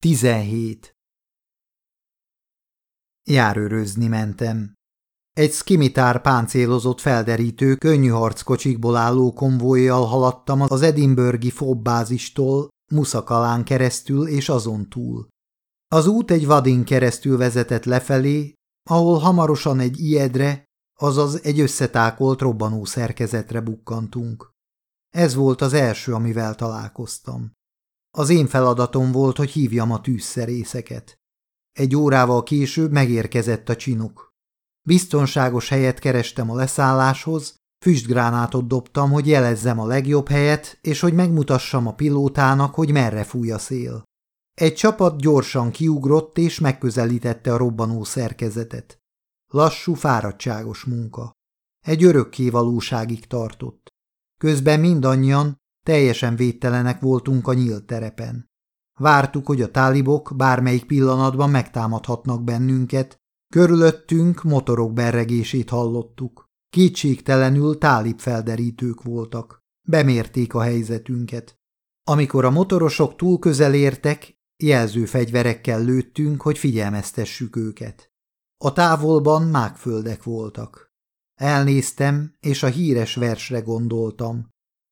17. Járőrözni mentem. Egy skimitár páncélozott felderítő, könnyű harckocsikból álló konvojjal haladtam az edinburghi fobbázistól, Muszakalán keresztül és azon túl. Az út egy vadin keresztül vezetett lefelé, ahol hamarosan egy ijedre, azaz egy összetákolt robbanó szerkezetre bukkantunk. Ez volt az első, amivel találkoztam. Az én feladatom volt, hogy hívjam a tűzszerészeket. Egy órával később megérkezett a csinuk. Biztonságos helyet kerestem a leszálláshoz, füstgránátot dobtam, hogy jelezzem a legjobb helyet, és hogy megmutassam a pilótának, hogy merre fúj a szél. Egy csapat gyorsan kiugrott és megközelítette a robbanó szerkezetet. Lassú, fáradtságos munka. Egy örökké valóságig tartott. Közben mindannyian, Teljesen védtelenek voltunk a nyílt terepen. Vártuk, hogy a tálibok bármelyik pillanatban megtámadhatnak bennünket, körülöttünk motorok berregését hallottuk. Kétségtelenül tálib felderítők voltak. Bemérték a helyzetünket. Amikor a motorosok túl közel értek, jelző fegyverekkel lőttünk, hogy figyelmeztessük őket. A távolban mágföldek voltak. Elnéztem, és a híres versre gondoltam.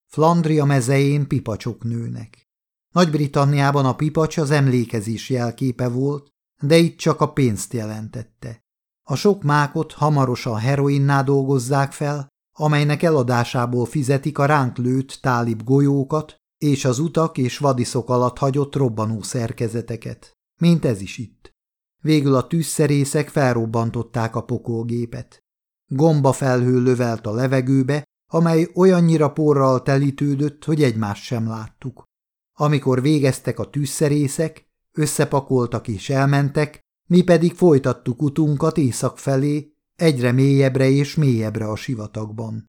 Flandria mezején pipacsok nőnek. Nagy-Britanniában a pipacs az emlékezés jelképe volt, de itt csak a pénzt jelentette. A sok mákot hamarosan heroinná dolgozzák fel, amelynek eladásából fizetik a ránk lőtt tálib golyókat és az utak és vadiszok alatt hagyott robbanó szerkezeteket, mint ez is itt. Végül a tűzszerészek felrobbantották a pokolgépet. Gomba felhő lövelt a levegőbe, amely olyannyira porral telítődött, hogy egymást sem láttuk. Amikor végeztek a tűzszerészek, összepakoltak és elmentek, mi pedig folytattuk utunkat észak felé, egyre mélyebbre és mélyebbre a sivatagban.